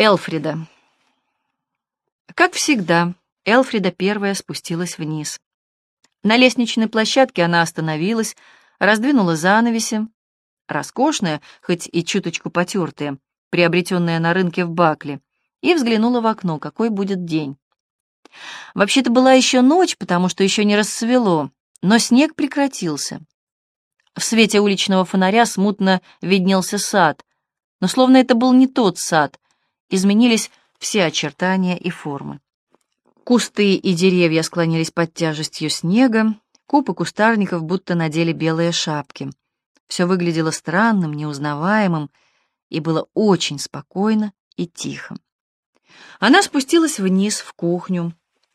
Элфрида. Как всегда, Элфрида первая спустилась вниз. На лестничной площадке она остановилась, раздвинула занавеси, роскошная, хоть и чуточку потертая, приобретенная на рынке в Бакле, и взглянула в окно, какой будет день. Вообще-то была еще ночь, потому что еще не рассвело, но снег прекратился. В свете уличного фонаря смутно виднелся сад, но словно это был не тот сад, изменились все очертания и формы. Кусты и деревья склонились под тяжестью снега, купы кустарников будто надели белые шапки. Все выглядело странным, неузнаваемым, и было очень спокойно и тихо. Она спустилась вниз, в кухню.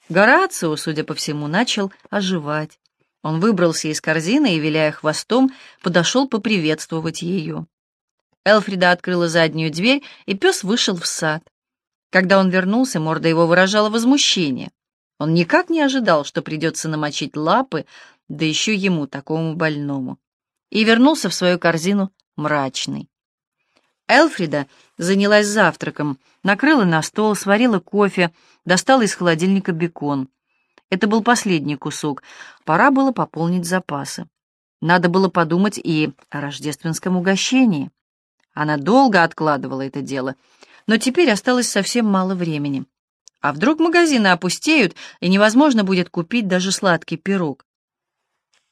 Горацио, судя по всему, начал оживать. Он выбрался из корзины и, виляя хвостом, подошел поприветствовать ее. Элфрида открыла заднюю дверь, и пес вышел в сад. Когда он вернулся, морда его выражала возмущение. Он никак не ожидал, что придется намочить лапы, да еще ему, такому больному. И вернулся в свою корзину мрачный. Элфрида занялась завтраком, накрыла на стол, сварила кофе, достала из холодильника бекон. Это был последний кусок, пора было пополнить запасы. Надо было подумать и о рождественском угощении. Она долго откладывала это дело, но теперь осталось совсем мало времени. А вдруг магазины опустеют, и невозможно будет купить даже сладкий пирог?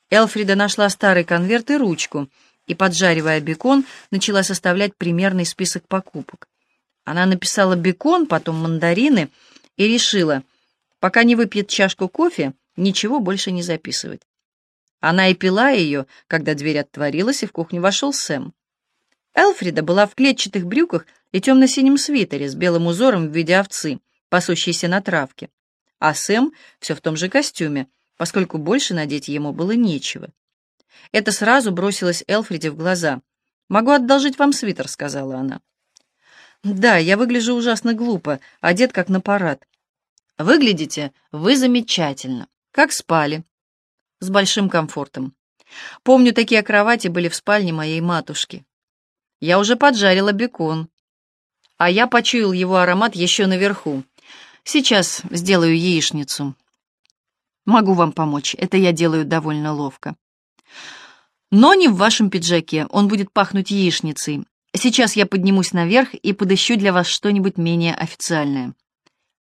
Элфрида нашла старый конверт и ручку, и, поджаривая бекон, начала составлять примерный список покупок. Она написала бекон, потом мандарины, и решила, пока не выпьет чашку кофе, ничего больше не записывать. Она и пила ее, когда дверь отворилась, и в кухню вошел Сэм. Элфрида была в клетчатых брюках и темно-синем свитере с белым узором в виде овцы, пасущейся на травке. А Сэм все в том же костюме, поскольку больше надеть ему было нечего. Это сразу бросилось Элфриде в глаза. «Могу одолжить вам свитер», — сказала она. «Да, я выгляжу ужасно глупо, одет как на парад». «Выглядите вы замечательно. Как спали?» «С большим комфортом. Помню, такие кровати были в спальне моей матушки. Я уже поджарила бекон. А я почуял его аромат еще наверху. Сейчас сделаю яичницу. Могу вам помочь. Это я делаю довольно ловко. Но не в вашем пиджаке. Он будет пахнуть яичницей. Сейчас я поднимусь наверх и подыщу для вас что-нибудь менее официальное.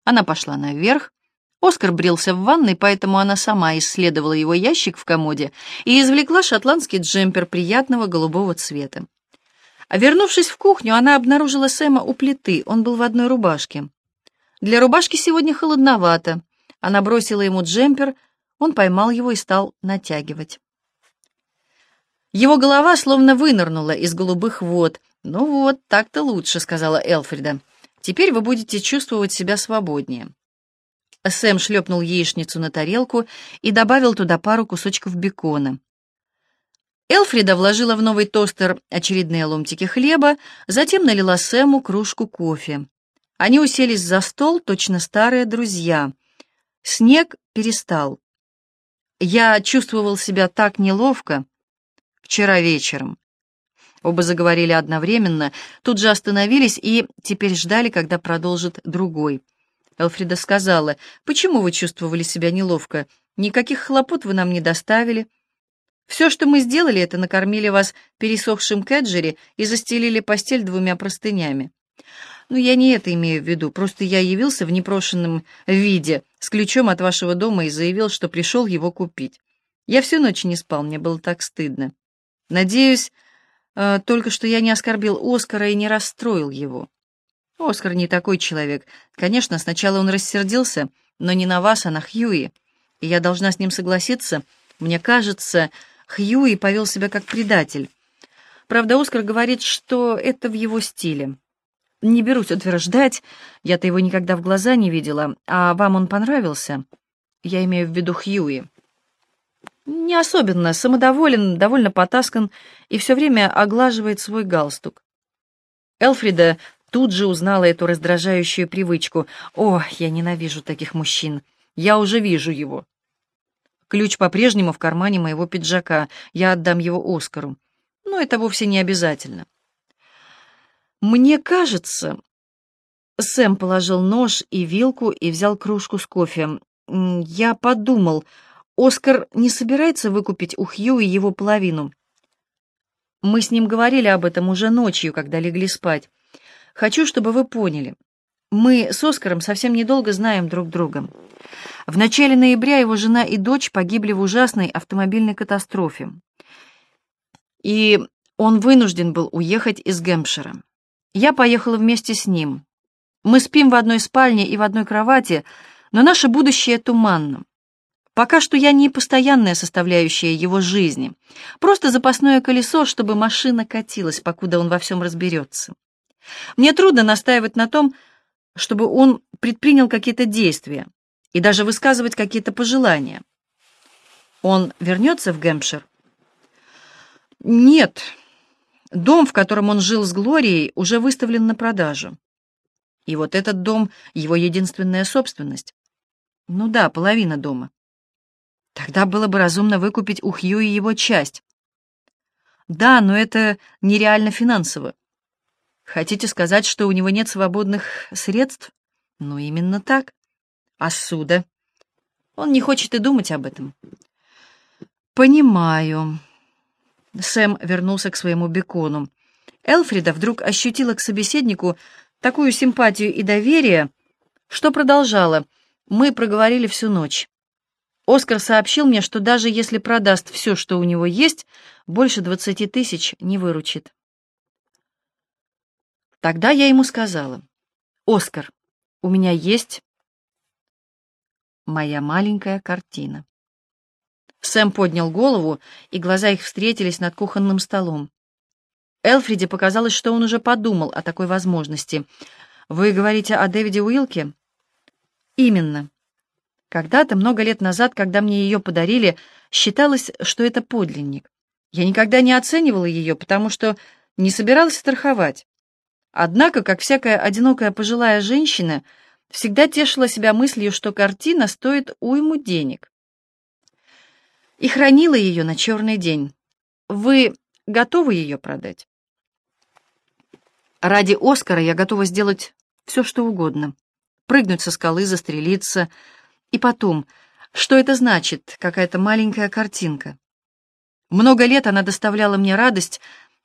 Она пошла наверх. Оскар брился в ванной, поэтому она сама исследовала его ящик в комоде и извлекла шотландский джемпер приятного голубого цвета. А вернувшись в кухню, она обнаружила Сэма у плиты, он был в одной рубашке. Для рубашки сегодня холодновато. Она бросила ему джемпер, он поймал его и стал натягивать. Его голова словно вынырнула из голубых вод. «Ну вот, так-то лучше», — сказала Элфрида. «Теперь вы будете чувствовать себя свободнее». Сэм шлепнул яичницу на тарелку и добавил туда пару кусочков бекона. Элфрида вложила в новый тостер очередные ломтики хлеба, затем налила Сэму кружку кофе. Они уселись за стол, точно старые друзья. Снег перестал. Я чувствовал себя так неловко вчера вечером. Оба заговорили одновременно, тут же остановились и теперь ждали, когда продолжит другой. Элфрида сказала, «Почему вы чувствовали себя неловко? Никаких хлопот вы нам не доставили». Все, что мы сделали, это накормили вас пересохшим кэджери и застелили постель двумя простынями. Ну, я не это имею в виду, просто я явился в непрошенном виде с ключом от вашего дома и заявил, что пришел его купить. Я всю ночь не спал, мне было так стыдно. Надеюсь, э, только что я не оскорбил Оскара и не расстроил его. Оскар не такой человек. Конечно, сначала он рассердился, но не на вас, а на Хьюи. И я должна с ним согласиться. Мне кажется, Хьюи повел себя как предатель. Правда, Оскар говорит, что это в его стиле. Не берусь утверждать, я-то его никогда в глаза не видела, а вам он понравился? Я имею в виду Хьюи. Не особенно, самодоволен, довольно потаскан и все время оглаживает свой галстук. Элфрида тут же узнала эту раздражающую привычку. «О, я ненавижу таких мужчин. Я уже вижу его. Ключ по-прежнему в кармане моего пиджака. Я отдам его Оскару. Но это вовсе не обязательно. Мне кажется, Сэм положил нож и вилку и взял кружку с кофе. «Я подумал, Оскар не собирается выкупить у Хьюи его половину?» Мы с ним говорили об этом уже ночью, когда легли спать. Хочу, чтобы вы поняли. Мы с Оскаром совсем недолго знаем друг друга. В начале ноября его жена и дочь погибли в ужасной автомобильной катастрофе. И он вынужден был уехать из Гэмпшира. Я поехала вместе с ним. Мы спим в одной спальне и в одной кровати, но наше будущее туманно. Пока что я не постоянная составляющая его жизни, просто запасное колесо, чтобы машина катилась, покуда он во всем разберется. Мне трудно настаивать на том, чтобы он предпринял какие-то действия и даже высказывать какие-то пожелания. Он вернется в Гэмпшир? Нет. Дом, в котором он жил с Глорией, уже выставлен на продажу. И вот этот дом — его единственная собственность. Ну да, половина дома. Тогда было бы разумно выкупить у Хьюи его часть. Да, но это нереально финансово. Хотите сказать, что у него нет свободных средств? Ну, именно так. А суда? Он не хочет и думать об этом. Понимаю. Сэм вернулся к своему бекону. Элфрида вдруг ощутила к собеседнику такую симпатию и доверие, что продолжала. Мы проговорили всю ночь. Оскар сообщил мне, что даже если продаст все, что у него есть, больше двадцати тысяч не выручит. Тогда я ему сказала, «Оскар, у меня есть моя маленькая картина». Сэм поднял голову, и глаза их встретились над кухонным столом. Элфриде показалось, что он уже подумал о такой возможности. «Вы говорите о Дэвиде Уилке?» «Именно. Когда-то, много лет назад, когда мне ее подарили, считалось, что это подлинник. Я никогда не оценивала ее, потому что не собиралась страховать. Однако, как всякая одинокая пожилая женщина, всегда тешила себя мыслью, что картина стоит уйму денег. И хранила ее на черный день. Вы готовы ее продать? Ради Оскара я готова сделать все, что угодно. Прыгнуть со скалы, застрелиться — и потом, что это значит, какая-то маленькая картинка? Много лет она доставляла мне радость,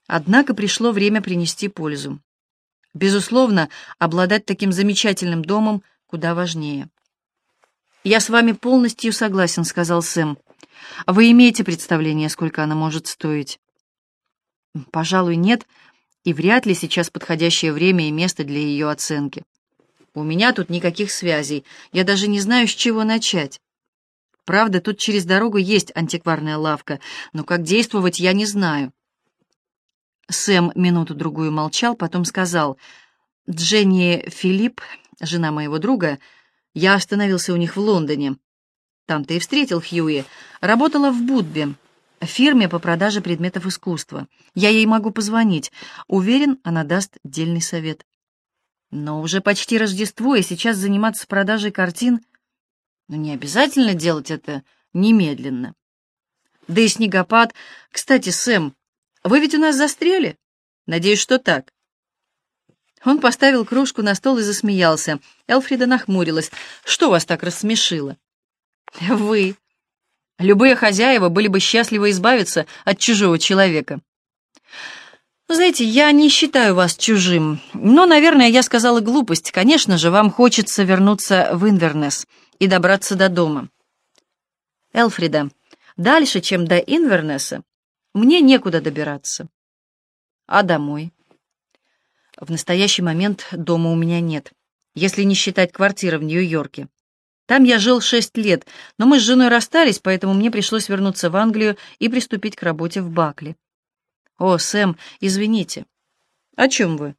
однако пришло время принести пользу. Безусловно, обладать таким замечательным домом куда важнее. «Я с вами полностью согласен», — сказал Сэм. «Вы имеете представление, сколько она может стоить?» «Пожалуй, нет, и вряд ли сейчас подходящее время и место для ее оценки. У меня тут никаких связей. Я даже не знаю, с чего начать. Правда, тут через дорогу есть антикварная лавка, но как действовать, я не знаю. Сэм минуту-другую молчал, потом сказал, «Дженни Филипп, жена моего друга, я остановился у них в Лондоне. Там ты и встретил Хьюи. Работала в Будбе, фирме по продаже предметов искусства. Я ей могу позвонить. Уверен, она даст дельный совет». Но уже почти Рождество, и сейчас заниматься продажей картин... Но не обязательно делать это немедленно. Да и снегопад... Кстати, Сэм, вы ведь у нас застряли? Надеюсь, что так. Он поставил кружку на стол и засмеялся. Элфрида нахмурилась. «Что вас так рассмешило?» «Вы. Любые хозяева были бы счастливы избавиться от чужого человека». Знаете, я не считаю вас чужим, но, наверное, я сказала глупость. Конечно же, вам хочется вернуться в Инвернес и добраться до дома. Элфрида, дальше, чем до Инвернеса, мне некуда добираться. А домой? В настоящий момент дома у меня нет, если не считать квартиры в Нью-Йорке. Там я жил шесть лет, но мы с женой расстались, поэтому мне пришлось вернуться в Англию и приступить к работе в Бакли. «О, Сэм, извините». «О чем вы?»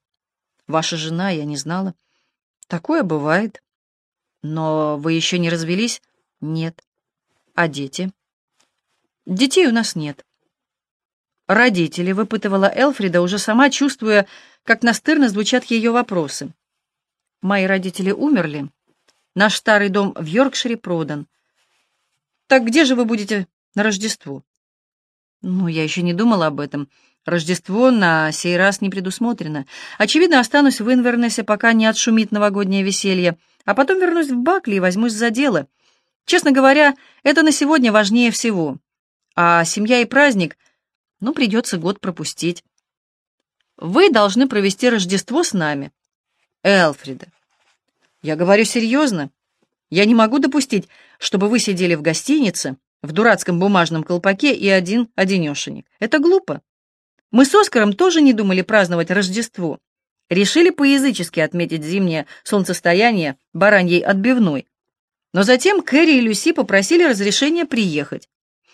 «Ваша жена, я не знала». «Такое бывает». «Но вы еще не развелись?» «Нет». «А дети?» «Детей у нас нет». «Родители», — выпытывала Элфрида, уже сама чувствуя, как настырно звучат ее вопросы. «Мои родители умерли. Наш старый дом в Йоркшире продан. Так где же вы будете на Рождество?» «Ну, я еще не думала об этом. Рождество на сей раз не предусмотрено. Очевидно, останусь в Инвернесе, пока не отшумит новогоднее веселье, а потом вернусь в Бакли и возьмусь за дело. Честно говоря, это на сегодня важнее всего. А семья и праздник, ну, придется год пропустить. Вы должны провести Рождество с нами. Элфрида. Я говорю серьезно. Я не могу допустить, чтобы вы сидели в гостинице, в дурацком бумажном колпаке и один-одинешенек. Это глупо. Мы с Оскаром тоже не думали праздновать Рождество. Решили по-язычески отметить зимнее солнцестояние бараньей отбивной. Но затем Кэрри и Люси попросили разрешения приехать.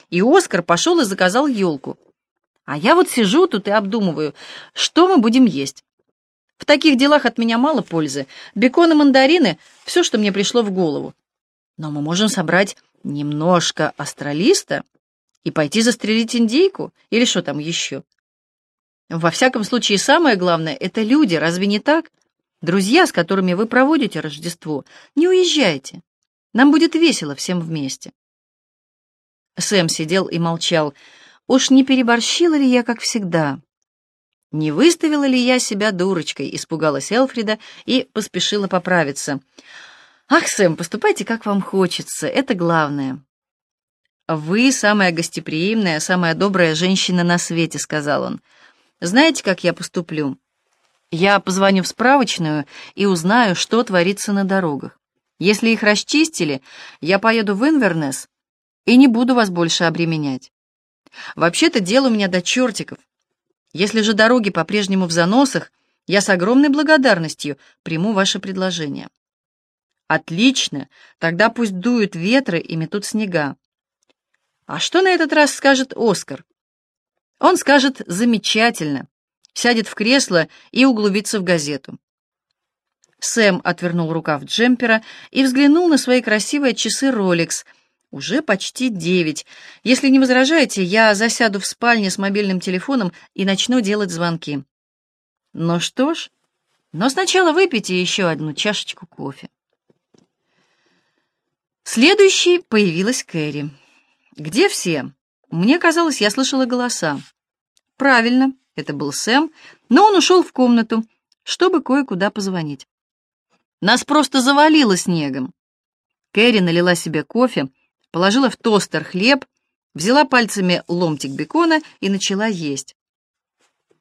И Оскар пошел и заказал елку. А я вот сижу тут и обдумываю, что мы будем есть. В таких делах от меня мало пользы. Бекон и мандарины — все, что мне пришло в голову. Но мы можем собрать немножко астролиста и пойти застрелить индейку или что там еще. Во всяком случае, самое главное — это люди, разве не так? Друзья, с которыми вы проводите Рождество. Не уезжайте. Нам будет весело всем вместе. Сэм сидел и молчал. Уж не переборщила ли я, как всегда? Не выставила ли я себя дурочкой, испугалась Элфрида и поспешила поправиться. «Ах, Сэм, поступайте, как вам хочется, это главное». «Вы самая гостеприимная, самая добрая женщина на свете», — сказал он. «Знаете, как я поступлю? Я позвоню в справочную и узнаю, что творится на дорогах. Если их расчистили, я поеду в Инвернес и не буду вас больше обременять. Вообще-то дело у меня до чертиков. Если же дороги по-прежнему в заносах, я с огромной благодарностью приму ваше предложение. Отлично, тогда пусть дуют ветры и метут снега. А что на этот раз скажет Оскар? Он скажет «замечательно», сядет в кресло и углубится в газету. Сэм отвернул рукав джемпера и взглянул на свои красивые часы Rolex. Уже почти девять. Если не возражаете, я засяду в спальне с мобильным телефоном и начну делать звонки. Ну что ж, но сначала выпейте еще одну чашечку кофе. Следующей появилась Кэрри. «Где все?» Мне казалось, я слышала голоса. Правильно, это был Сэм, но он ушел в комнату, чтобы кое-куда позвонить. Нас просто завалило снегом. Кэрри налила себе кофе, положила в тостер хлеб, взяла пальцами ломтик бекона и начала есть.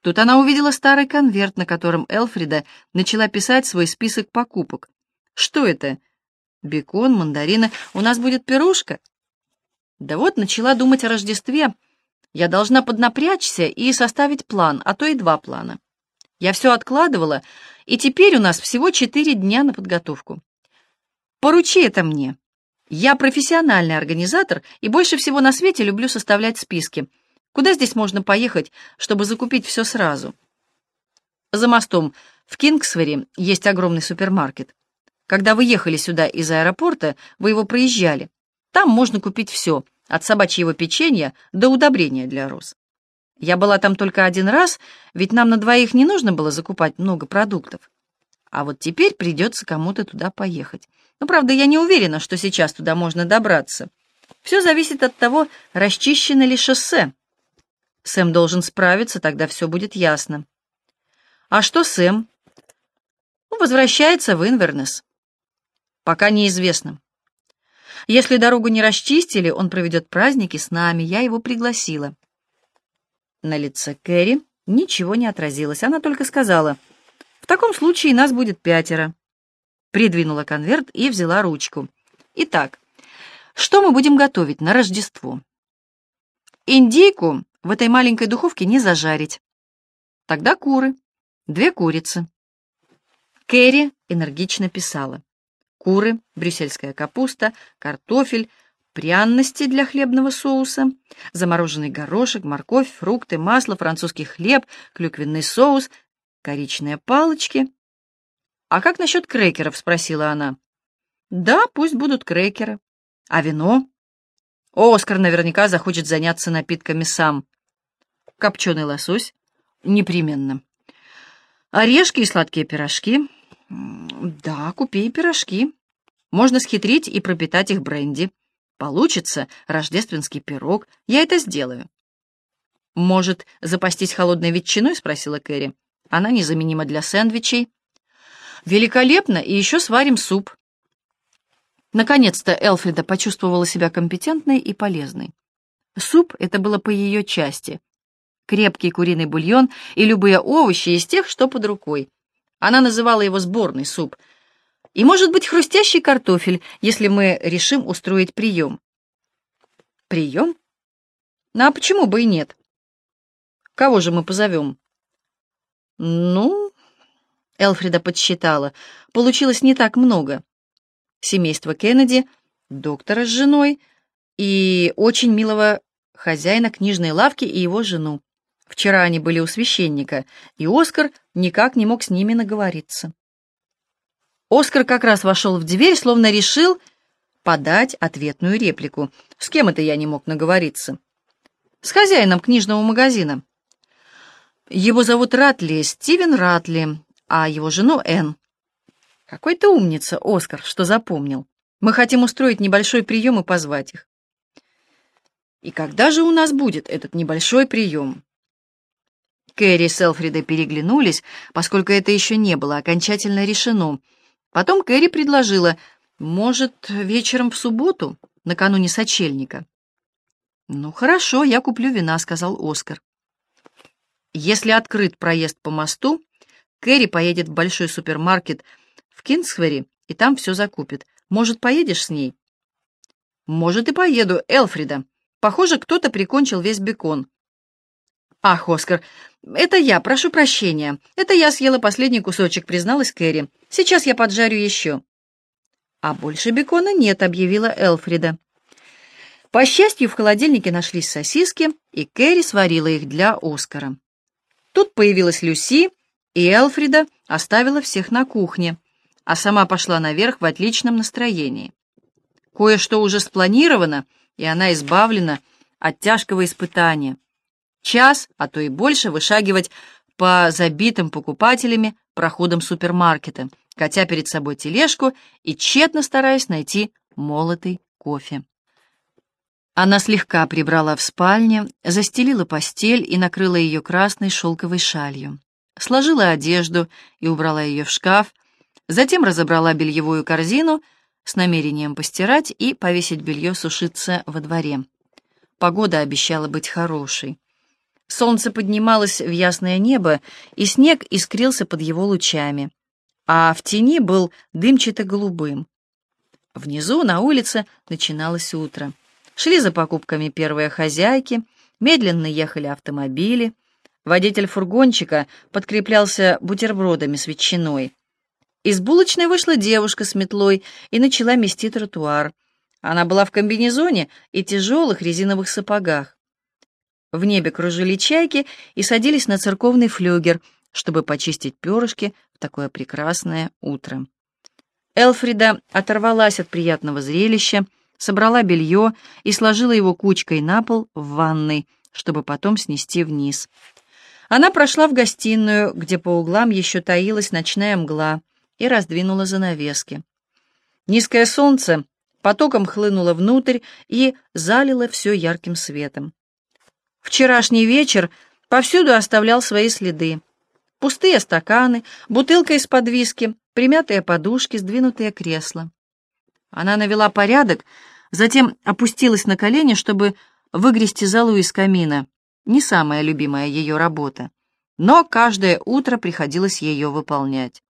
Тут она увидела старый конверт, на котором Элфрида начала писать свой список покупок. Что это? Бекон, мандарины. У нас будет пирушка? Да вот, начала думать о Рождестве. Я должна поднапрячься и составить план, а то и два плана. Я все откладывала, и теперь у нас всего четыре дня на подготовку. Поручи это мне. Я профессиональный организатор и больше всего на свете люблю составлять списки. Куда здесь можно поехать, чтобы закупить все сразу? За мостом в Кингсвери есть огромный супермаркет. Когда вы ехали сюда из аэропорта, вы его проезжали. Там можно купить все, от собачьего печенья до удобрения для роз. Я была там только один раз, ведь нам на двоих не нужно было закупать много продуктов. А вот теперь придется кому-то туда поехать. Но, правда, я не уверена, что сейчас туда можно добраться. Все зависит от того, расчищено ли шоссе. Сэм должен справиться, тогда все будет ясно. А что Сэм? Ну, возвращается в Инвернес. Пока неизвестно. Если дорогу не расчистили, он проведет праздники с нами, я его пригласила. На лице Кэрри ничего не отразилось, она только сказала, «В таком случае нас будет пятеро». Придвинула конверт и взяла ручку. «Итак, что мы будем готовить на Рождество?» «Индейку в этой маленькой духовке не зажарить. Тогда куры, две курицы». Кэрри энергично писала. Куры, брюссельская капуста, картофель, пряности для хлебного соуса, замороженный горошек, морковь, фрукты, масло, французский хлеб, клюквенный соус, коричные палочки. «А как насчет крекеров?» — спросила она. «Да, пусть будут крекеры. А вино?» Оскар наверняка захочет заняться напитками сам. Копченый лосось? Непременно. Орешки и сладкие пирожки? Да, купи и пирожки. Можно схитрить и пропитать их бренди. Получится рождественский пирог. Я это сделаю. «Может, запастись холодной ветчиной?» — спросила Кэрри. «Она незаменима для сэндвичей». «Великолепно, и еще сварим суп». Наконец-то Элфрида почувствовала себя компетентной и полезной. Суп — это было по ее части. Крепкий куриный бульон и любые овощи из тех, что под рукой. Она называла его сборный суп. И, может быть, хрустящий картофель, если мы решим устроить прием. Прием? Ну, а почему бы и нет? Кого же мы позовем? Ну, Элфрида подсчитала, получилось не так много. Семейство Кеннеди, доктора с женой и очень милого хозяина книжной лавки и его жену. Вчера они были у священника, и Оскар никак не мог с ними наговориться. Оскар как раз вошел в дверь, словно решил подать ответную реплику. С кем это я не мог наговориться? С хозяином книжного магазина. Его зовут Ратли, Стивен Ратли, а его жену Энн. Какой ты умница, Оскар, что запомнил. Мы хотим устроить небольшой прием и позвать их. И когда же у нас будет этот небольшой прием? Кэрри с Элфридой переглянулись, поскольку это еще не было окончательно решено. Потом Кэрри предложила, может, вечером в субботу, накануне сочельника. «Ну, хорошо, я куплю вина», — сказал Оскар. Если открыт проезд по мосту, Кэрри поедет в большой супермаркет в Кингсхвери и там все закупит. Может, поедешь с ней? Может, и поеду, Элфрида. Похоже, кто-то прикончил весь бекон. Ах, Оскар, это я, прошу прощения. Это я съела последний кусочек, призналась Кэрри. Сейчас я поджарю еще. А больше бекона нет, объявила Элфрида. По счастью, в холодильнике нашлись сосиски, и Кэрри сварила их для Оскара. Тут появилась Люси, и Элфрида оставила всех на кухне, а сама пошла наверх в отличном настроении. Кое-что уже спланировано, и она избавлена от тяжкого испытания. Час, а то и больше, вышагивать по забитым покупателями проходам супермаркета, катя перед собой тележку и тщетно стараясь найти молотый кофе. Она слегка прибрала в спальне, застелила постель и накрыла ее красной шелковой шалью. Сложила одежду и убрала ее в шкаф, затем разобрала бельевую корзину с намерением постирать и повесить белье сушиться во дворе. Погода обещала быть хорошей. Солнце поднималось в ясное небо, и снег искрился под его лучами, а в тени был дымчато-голубым. Внизу, на улице, начиналось утро. Шли за покупками первые хозяйки, медленно ехали автомобили. Водитель фургончика подкреплялся бутербродами с ветчиной. Из булочной вышла девушка с метлой и начала мести тротуар. Она была в комбинезоне и тяжелых резиновых сапогах. В небе кружили чайки и садились на церковный флюгер, чтобы почистить перышки в такое прекрасное утро. Элфрида оторвалась от приятного зрелища, собрала белье и сложила его кучкой на пол в ванной, чтобы потом снести вниз. Она прошла в гостиную, где по углам еще таилась ночная мгла, и раздвинула занавески. Низкое солнце потоком хлынуло внутрь и залило все ярким светом. Вчерашний вечер повсюду оставлял свои следы. Пустые стаканы, бутылка из-под виски, примятые подушки, сдвинутые кресла. Она навела порядок, затем опустилась на колени, чтобы выгрести золу из камина. Не самая любимая ее работа, но каждое утро приходилось ее выполнять.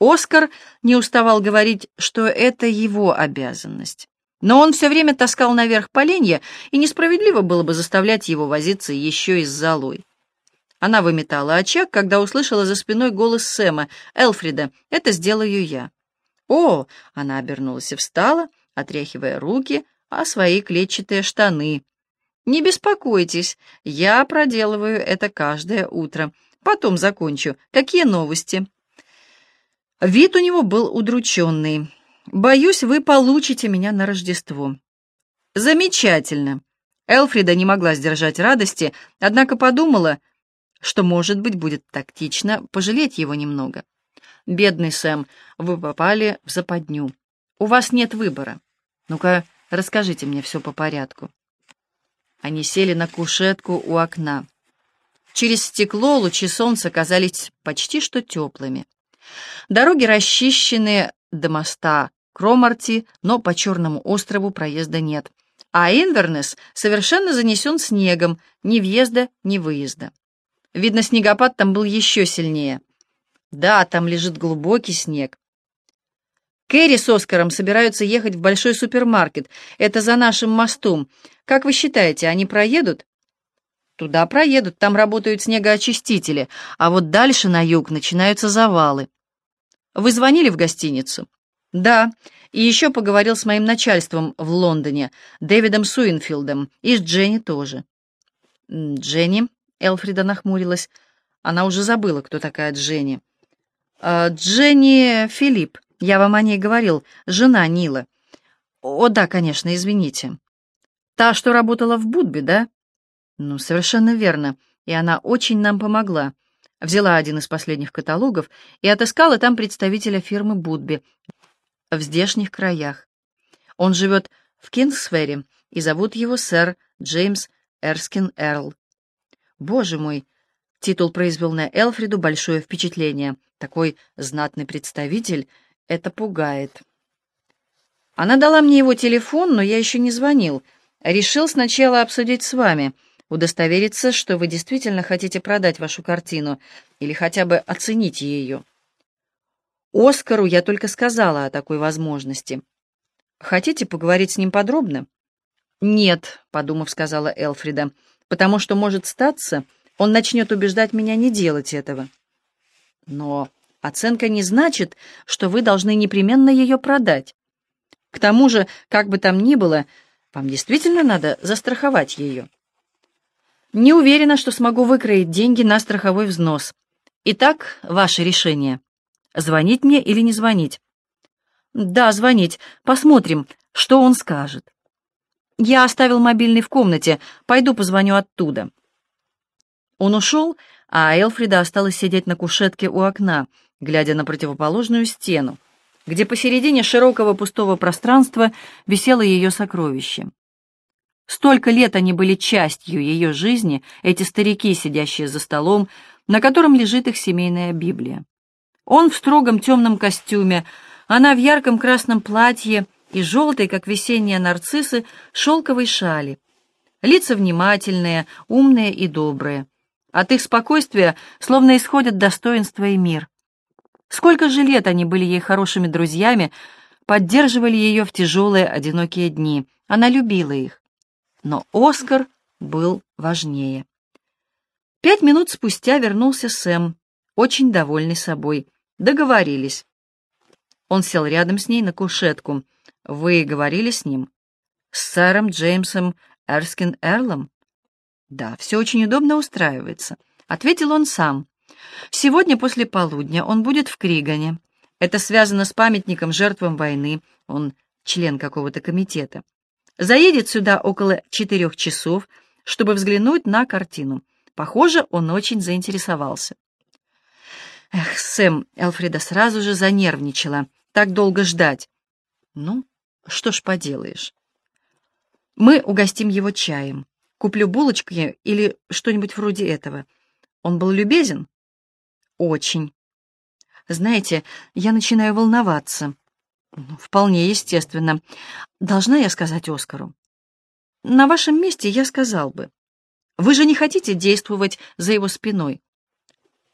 Оскар не уставал говорить, что это его обязанность. Но он все время таскал наверх поленья, и несправедливо было бы заставлять его возиться еще и с золой. Она выметала очаг, когда услышала за спиной голос Сэма. «Элфрида, это сделаю я». «О!» — она обернулась и встала, отряхивая руки, а свои клетчатые штаны. «Не беспокойтесь, я проделываю это каждое утро. Потом закончу. Какие новости?» Вид у него был удрученный. «Боюсь, вы получите меня на Рождество». «Замечательно!» Элфрида не могла сдержать радости, однако подумала, что, может быть, будет тактично пожалеть его немного. «Бедный Сэм, вы попали в западню. У вас нет выбора. Ну-ка, расскажите мне все по порядку». Они сели на кушетку у окна. Через стекло лучи солнца казались почти что теплыми. Дороги расчищены до моста Кромарти, но по Черному острову проезда нет. А Инвернес совершенно занесен снегом, ни въезда, ни выезда. Видно, снегопад там был еще сильнее. Да, там лежит глубокий снег. Кэрри с Оскаром собираются ехать в большой супермаркет. Это за нашим мостом. Как вы считаете, они проедут? Туда проедут, там работают снегоочистители, а вот дальше на юг начинаются завалы. Вы звонили в гостиницу? Да, и еще поговорил с моим начальством в Лондоне, Дэвидом Суинфилдом, и с Дженни тоже. Дженни, Элфрида нахмурилась, она уже забыла, кто такая Дженни. А, Дженни Филипп, я вам о ней говорил, жена Нила. О, да, конечно, извините. Та, что работала в Будбе, да? Ну, совершенно верно, и она очень нам помогла. Взяла один из последних каталогов и отыскала там представителя фирмы Будби в здешних краях. Он живет в Кингсфере, и зовут его сэр Джеймс Эрскин Эрл. Боже мой, титул произвел на Элфриду большое впечатление. Такой знатный представитель — это пугает. Она дала мне его телефон, но я еще не звонил. Решил сначала обсудить с вами — удостовериться, что вы действительно хотите продать вашу картину или хотя бы оценить ее. Оскару я только сказала о такой возможности. Хотите поговорить с ним подробно? Нет, подумав, сказала Элфрида, потому что может статься, он начнет убеждать меня не делать этого. Но оценка не значит, что вы должны непременно ее продать. К тому же, как бы там ни было, вам действительно надо застраховать ее. Не уверена, что смогу выкроить деньги на страховой взнос. Итак, ваше решение. Звонить мне или не звонить? Да, звонить. Посмотрим, что он скажет. Я оставил мобильный в комнате. Пойду позвоню оттуда. Он ушел, а Элфрида осталась сидеть на кушетке у окна, глядя на противоположную стену, где посередине широкого пустого пространства висело ее сокровище. Столько лет они были частью ее жизни, эти старики, сидящие за столом, на котором лежит их семейная Библия. Он в строгом темном костюме, она в ярком красном платье и желтой, как весенние нарциссы, шелковой шали. Лица внимательные, умные и добрые. От их спокойствия словно исходят достоинство и мир. Сколько же лет они были ей хорошими друзьями, поддерживали ее в тяжелые, одинокие дни. Она любила их но Оскар был важнее. Пять минут спустя вернулся Сэм, очень довольный собой. Договорились. Он сел рядом с ней на кушетку. «Вы говорили с ним?» «С сэром Джеймсом Эрскин Эрлом?» «Да, все очень удобно устраивается», — ответил он сам. «Сегодня после полудня он будет в Кригане. Это связано с памятником жертвам войны. Он член какого-то комитета заедет сюда около четырех часов, чтобы взглянуть на картину. Похоже, он очень заинтересовался. Эх, Сэм, Элфрида сразу же занервничала. Так долго ждать. Ну, что ж поделаешь. Мы угостим его чаем. Куплю булочки или что-нибудь вроде этого. Он был любезен? Очень. Знаете, я начинаю волноваться. Ну, вполне естественно. Должна я сказать Оскару? На вашем месте я сказал бы. Вы же не хотите действовать за его спиной?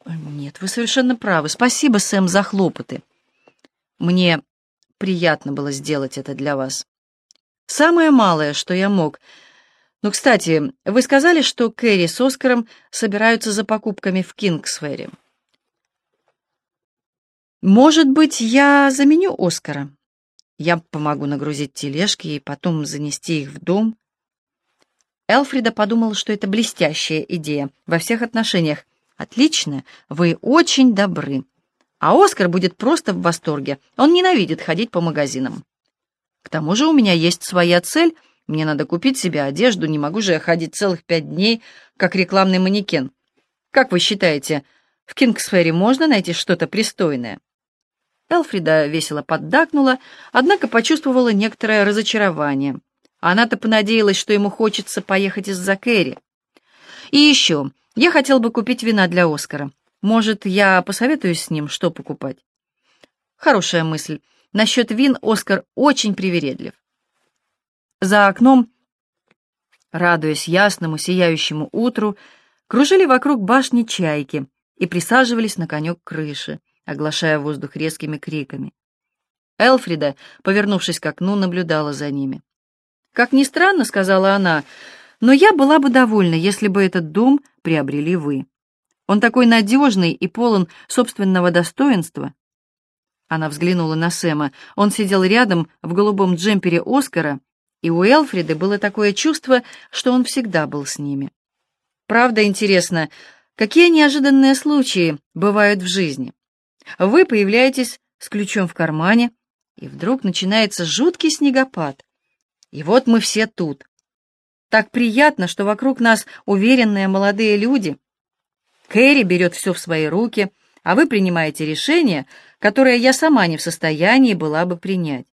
Нет, вы совершенно правы. Спасибо, Сэм, за хлопоты. Мне приятно было сделать это для вас. Самое малое, что я мог. Ну, кстати, вы сказали, что Кэрри с Оскаром собираются за покупками в Кингсфере. Может быть, я заменю Оскара? Я помогу нагрузить тележки и потом занести их в дом. Элфрида подумала, что это блестящая идея во всех отношениях. Отлично, вы очень добры. А Оскар будет просто в восторге. Он ненавидит ходить по магазинам. К тому же у меня есть своя цель. Мне надо купить себе одежду, не могу же я ходить целых пять дней, как рекламный манекен. Как вы считаете, в Кингсфере можно найти что-то пристойное? Элфрида весело поддакнула, однако почувствовала некоторое разочарование. Она-то понадеялась, что ему хочется поехать из-за Кэрри. И еще, я хотел бы купить вина для Оскара. Может, я посоветуюсь с ним, что покупать? Хорошая мысль. Насчет вин Оскар очень привередлив. За окном, радуясь ясному, сияющему утру, кружили вокруг башни чайки и присаживались на конек крыши, оглашая воздух резкими криками. Элфрида, повернувшись к окну, наблюдала за ними. «Как ни странно, — сказала она, — но я была бы довольна, если бы этот дом приобрели вы. Он такой надежный и полон собственного достоинства». Она взглянула на Сэма. Он сидел рядом в голубом джемпере Оскара, и у Элфриды было такое чувство, что он всегда был с ними. Правда, интересно, какие неожиданные случаи бывают в жизни? Вы появляетесь с ключом в кармане, и вдруг начинается жуткий снегопад. И вот мы все тут. Так приятно, что вокруг нас уверенные молодые люди. Кэрри берет все в свои руки, а вы принимаете решение, которое я сама не в состоянии была бы принять.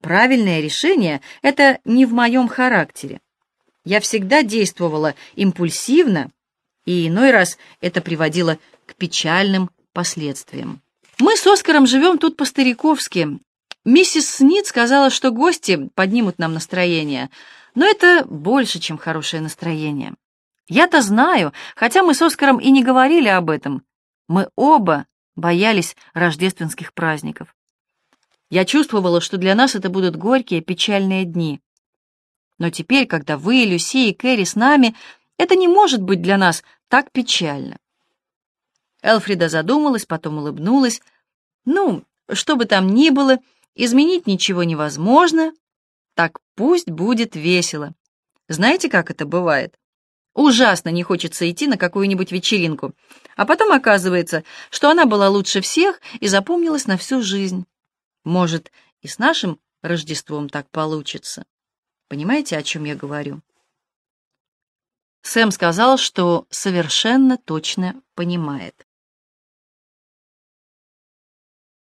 Правильное решение — это не в моем характере. Я всегда действовала импульсивно, и иной раз это приводило к печальным последствиям. Мы с Оскаром живем тут по-стариковски, Миссис Снит сказала, что гости поднимут нам настроение, но это больше, чем хорошее настроение. Я-то знаю, хотя мы с Оскаром и не говорили об этом. Мы оба боялись рождественских праздников. Я чувствовала, что для нас это будут горькие, печальные дни. Но теперь, когда вы, Люси и Кэрри с нами, это не может быть для нас так печально. Элфрида задумалась, потом улыбнулась. Ну, что бы там ни было, — Изменить ничего невозможно, так пусть будет весело. Знаете, как это бывает? Ужасно не хочется идти на какую-нибудь вечеринку, а потом оказывается, что она была лучше всех и запомнилась на всю жизнь. Может, и с нашим Рождеством так получится. Понимаете, о чем я говорю? Сэм сказал, что совершенно точно понимает.